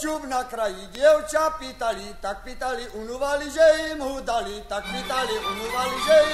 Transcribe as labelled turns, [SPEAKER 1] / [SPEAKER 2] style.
[SPEAKER 1] čub na kraji děvča pýtali, tak pýtali, unuvali, že jim hudali, tak pýtali, unuvali, že jim.